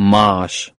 marsh.